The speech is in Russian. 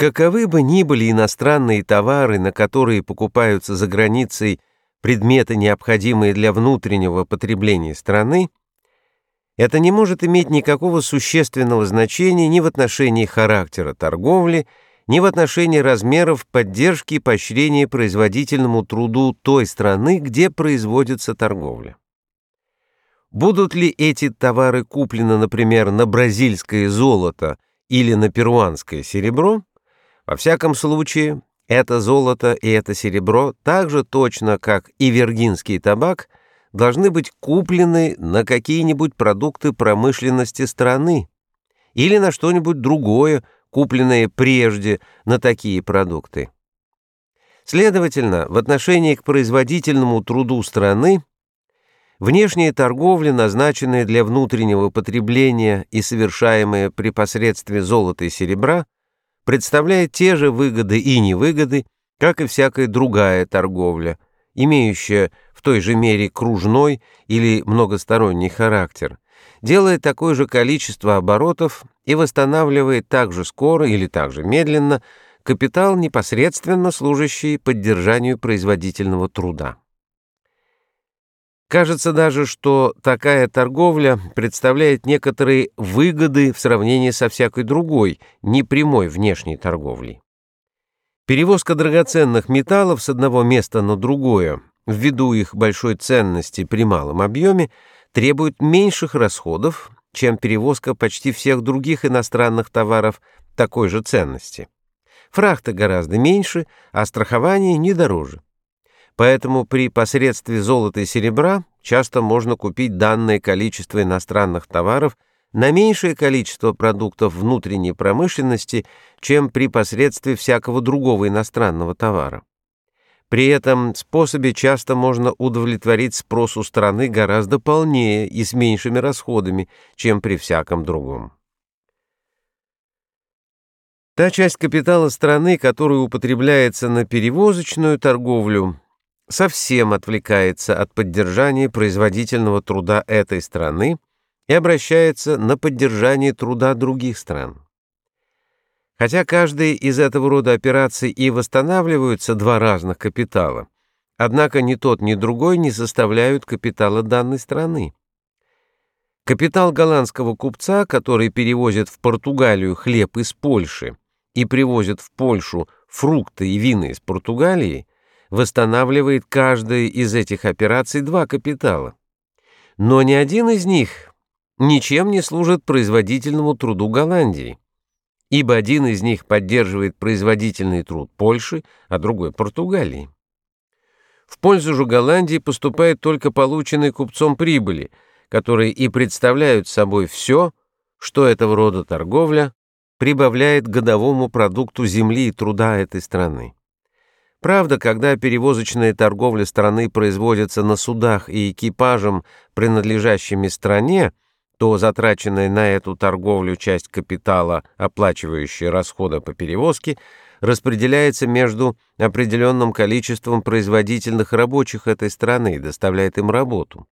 Каковы бы ни были иностранные товары, на которые покупаются за границей предметы, необходимые для внутреннего потребления страны, это не может иметь никакого существенного значения ни в отношении характера торговли, ни в отношении размеров поддержки и поощрения производительному труду той страны, где производится торговля. Будут ли эти товары куплены, например, на бразильское золото или на перуанское серебро, во всяком случае, это золото и это серебро так же точно, как и виргинский табак, должны быть куплены на какие-нибудь продукты промышленности страны или на что-нибудь другое, купленное прежде на такие продукты. Следовательно, в отношении к производительному труду страны Внешняя торговля, назначенная для внутреннего потребления и совершаемая при посредстве золота и серебра, представляет те же выгоды и невыгоды, как и всякая другая торговля, имеющая в той же мере кружной или многосторонний характер, делает такое же количество оборотов и восстанавливает так же скоро или так же медленно капитал, непосредственно служащий поддержанию производительного труда. Кажется даже, что такая торговля представляет некоторые выгоды в сравнении со всякой другой, непрямой внешней торговлей. Перевозка драгоценных металлов с одного места на другое, ввиду их большой ценности при малом объеме, требует меньших расходов, чем перевозка почти всех других иностранных товаров такой же ценности. Фрахта гораздо меньше, а страхование не дороже. Поэтому при посредстве золота и серебра часто можно купить данное количество иностранных товаров на меньшее количество продуктов внутренней промышленности, чем при посредстве всякого другого иностранного товара. При этом способе часто можно удовлетворить спрос у страны гораздо полнее и с меньшими расходами, чем при всяком другом. Та часть капитала страны, которая употребляется на перевозочную торговлю, совсем отвлекается от поддержания производительного труда этой страны и обращается на поддержание труда других стран. Хотя каждый из этого рода операций и восстанавливаются два разных капитала, однако ни тот, ни другой не составляют капитала данной страны. Капитал голландского купца, который перевозит в Португалию хлеб из Польши и привозит в Польшу фрукты и вина из Португалии, восстанавливает каждая из этих операций два капитала. Но ни один из них ничем не служит производительному труду Голландии, ибо один из них поддерживает производительный труд Польши, а другой Португалии. В пользу же Голландии поступает только полученные купцом прибыли, которые и представляют собой все, что этого рода торговля прибавляет годовому продукту земли и труда этой страны. Правда, когда перевозочная торговля страны производится на судах и экипажам, принадлежащими стране, то затраченная на эту торговлю часть капитала, оплачивающая расходы по перевозке, распределяется между определенным количеством производительных рабочих этой страны и доставляет им работу.